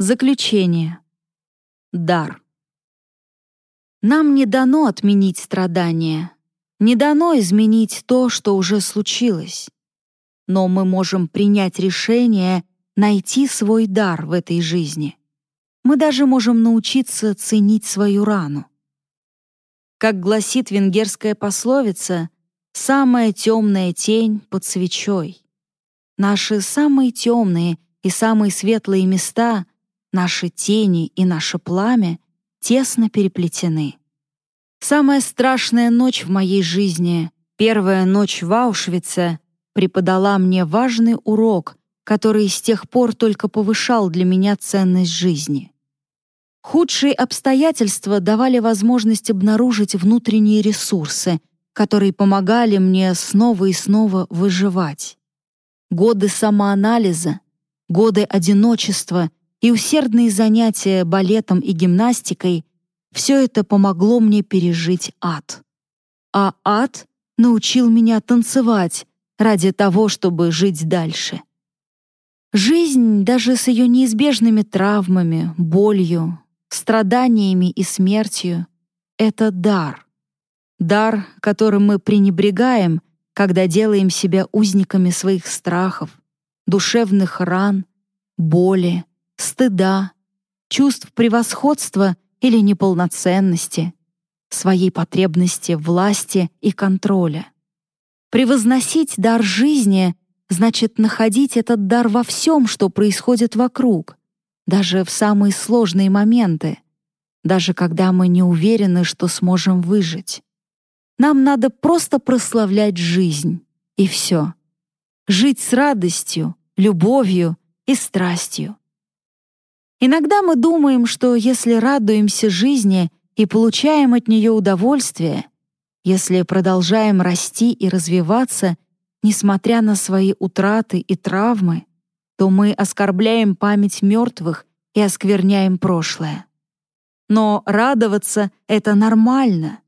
Заключение. Дар. Нам не дано отменить страдания, не дано изменить то, что уже случилось. Но мы можем принять решение найти свой дар в этой жизни. Мы даже можем научиться ценить свою рану. Как гласит венгерская пословица, «самая темная тень под свечой». Наши самые темные и самые светлые места — наши тени и наше пламя тесно переплетены. Самая страшная ночь в моей жизни, первая ночь в Аушвице, преподала мне важный урок, который с тех пор только повышал для меня ценность жизни. Худшие обстоятельства давали возможность обнаружить внутренние ресурсы, которые помогали мне снова и снова выживать. Годы самоанализа, годы одиночества и усердные занятия балетом и гимнастикой — все это помогло мне пережить ад. А ад научил меня танцевать ради того, чтобы жить дальше. Жизнь, даже с ее неизбежными травмами, болью, страданиями и смертью — это дар. Дар, которым мы пренебрегаем, когда делаем себя узниками своих страхов, душевных ран, боли, стыда, чувств превосходства или неполноценности, своей потребности власти и контроля. Превозносить дар жизни значит находить этот дар во всем, что происходит вокруг, даже в самые сложные моменты, даже когда мы не уверены, что сможем выжить. Нам надо просто прославлять жизнь, и все. Жить с радостью, любовью и страстью. Иногда мы думаем, что если радуемся жизни и получаем от нее удовольствие, если продолжаем расти и развиваться, несмотря на свои утраты и травмы, то мы оскорбляем память мертвых и оскверняем прошлое. Но радоваться — это нормально.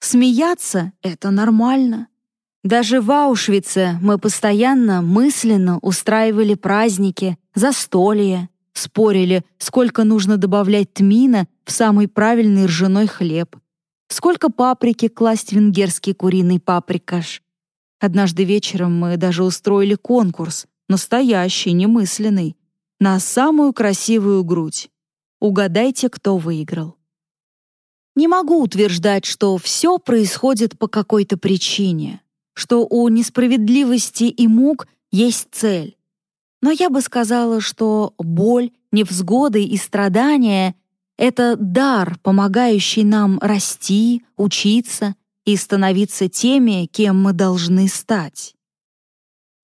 Смеяться — это нормально. Даже в Аушвице мы постоянно мысленно устраивали праздники, застолья, Спорили, сколько нужно добавлять тмина в самый правильный ржаной хлеб, сколько паприки класть в венгерский куриный паприкаш. Однажды вечером мы даже устроили конкурс, настоящий, немысленный, на самую красивую грудь. Угадайте, кто выиграл. Не могу утверждать, что все происходит по какой-то причине, что у несправедливости и мук есть цель. Но я бы сказала, что боль, невзгоды и страдания — это дар, помогающий нам расти, учиться и становиться теми, кем мы должны стать.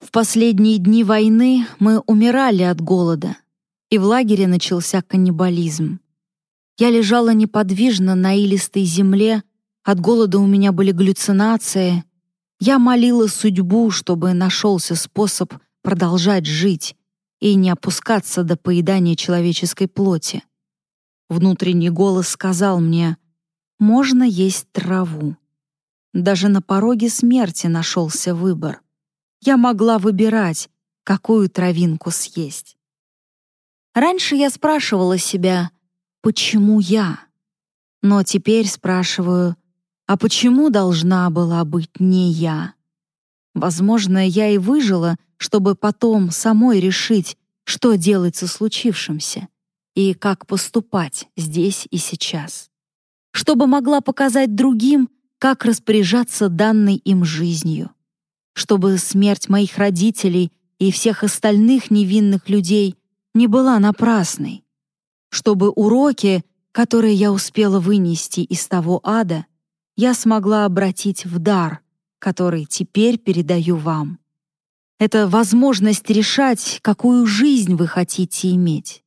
В последние дни войны мы умирали от голода, и в лагере начался каннибализм. Я лежала неподвижно на илистой земле, от голода у меня были галлюцинации. Я молила судьбу, чтобы нашелся способ продолжать жить и не опускаться до поедания человеческой плоти. Внутренний голос сказал мне, можно есть траву. Даже на пороге смерти нашелся выбор. Я могла выбирать, какую травинку съесть. Раньше я спрашивала себя, почему я? Но теперь спрашиваю, а почему должна была быть не я? Возможно, я и выжила, чтобы потом самой решить, что делать со случившимся и как поступать здесь и сейчас. Чтобы могла показать другим, как распоряжаться данной им жизнью. Чтобы смерть моих родителей и всех остальных невинных людей не была напрасной. Чтобы уроки, которые я успела вынести из того ада, я смогла обратить в дар — который теперь передаю вам. Это возможность решать, какую жизнь вы хотите иметь.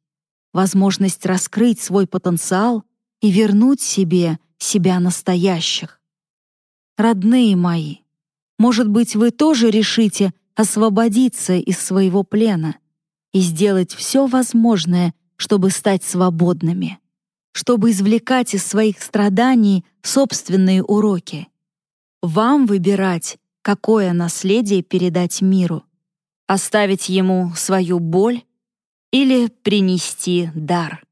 Возможность раскрыть свой потенциал и вернуть себе себя настоящих. Родные мои, может быть, вы тоже решите освободиться из своего плена и сделать все возможное, чтобы стать свободными, чтобы извлекать из своих страданий собственные уроки вам выбирать, какое наследие передать миру. Оставить ему свою боль или принести дар.